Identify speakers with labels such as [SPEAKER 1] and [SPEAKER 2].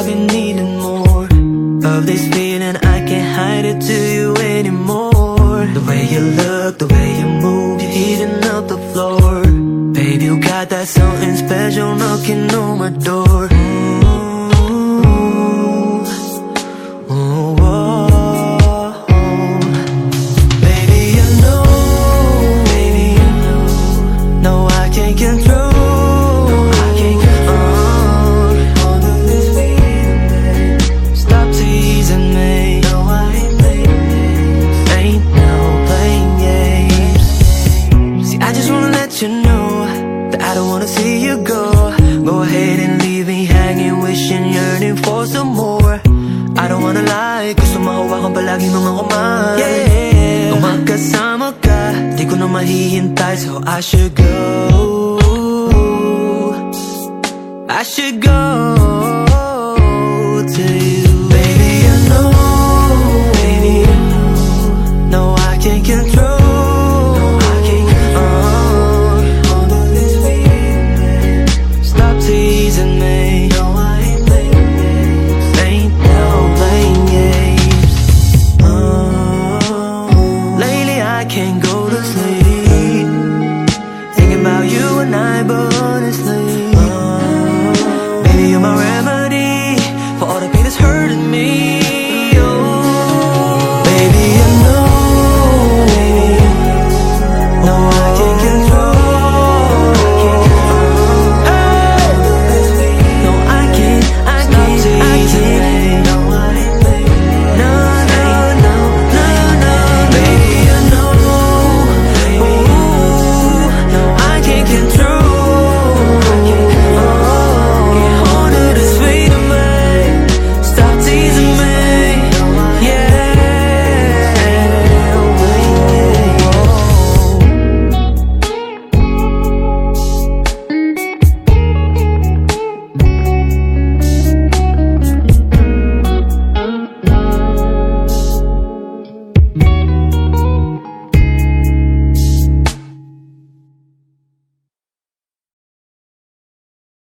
[SPEAKER 1] I've been needing more of this feeling. I can't hide it to you anymore. The way you look, the way you move, you're heating up the floor. Baby, you got that something special knocking on my door. Ooh, oh. Baby, you know, baby, you know. No, I can't control. Wanna see you go. Go ahead and leave me hanging, wishing, yearning for some more. I don't wanna lie, gusto mahawakan palagi mga kumay Yeah, kung magkasama ka, di ko na mahihintay So I should go I should go